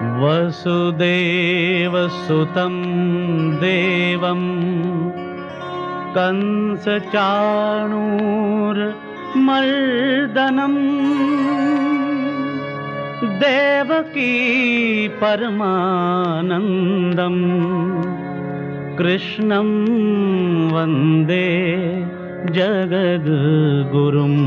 वसुदेवसुतं देवं कंसचाणूर्मर्दनम् देवकी परमानन्दम् कृष्णं वन्दे जगद्गुरुम्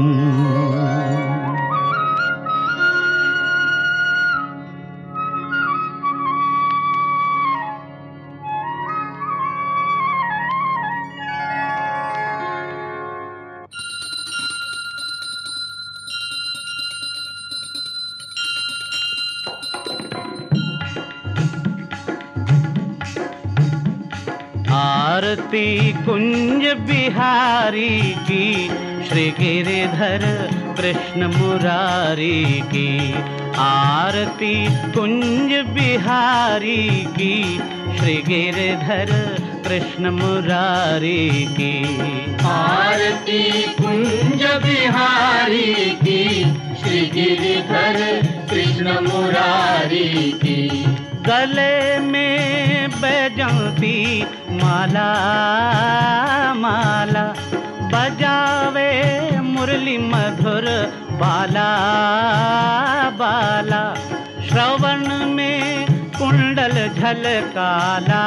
आरती कुंज बिहारी की, श्री गिरिधर कृष्ण मुरारी की, आरती कुंज बिहारी की, श्री गिरिधर कृष्ण मुरारी की। आरती कुंज बिहारी की, श्री गिरिधर कृष्ण मुरारी की। गले में बैजंती माला माला। बजावे मुरली मधुर बाला बाला। श्रवण में कुंडल झलकाला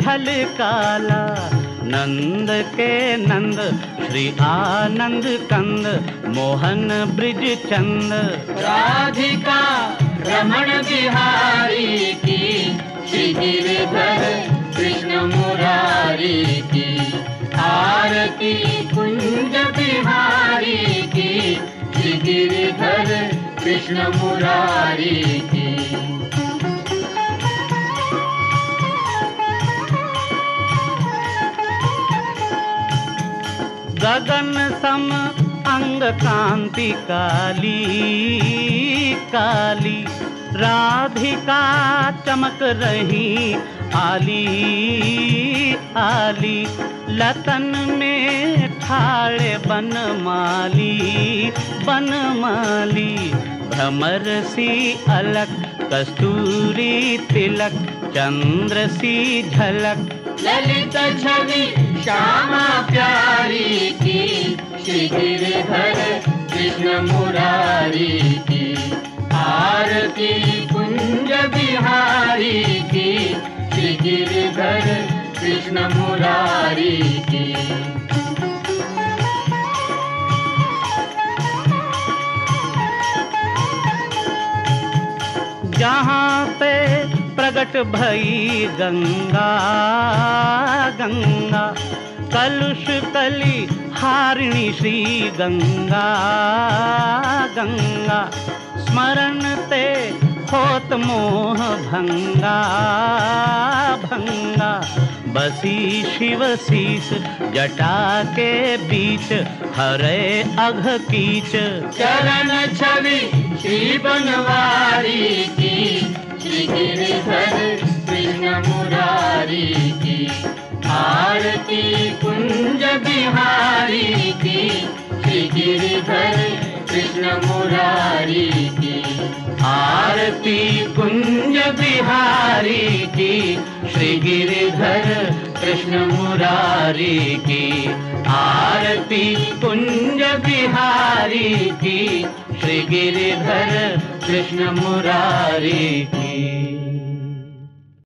झलकाला। नंद के नंद, श्री आनंद कंद, मोहन ब्रिज चंद राधिका। रमण बिहारी की श्री गिरिधर कृष्ण मुरारी की। आरती कुंज बिहारी की श्री गिरिधर कृष्ण मुरारी की। गगन सम अंग कांति काली काली। राधिका चमक रही, आली आली। लतन में ठाड़े बन माली बन माली। भ्रमर सी अलक, कस्तूरी तिलक, चंद्र सी झलक। ललित छवि, श्यामा प्यारी की। श्री गिरिधर, कृष्ण मुरारी की। आरती कुंज बिहारी की, श्री गिरिधर, कृष्ण मुरारी की। जहाँ पे प्रकट भई गंगा गंगा, कलुष कली हारिणी श्री गंगा गंगा, स्मरण ते होत मोह भंगा भंगा। बसी शिव शीस जटा के बीच, हरे अघ कीच। चरण छवि श्री बनवारी की, श्री गिरिधर बिहारी की श्री गिरिधर कृष्ण मुरारी की। आरती कुंज बिहारी की श्री गिरिधर कृष्ण मुरारी की। आरती कुंज बिहारी की श्री गिरिधर कृष्ण मुरारी की।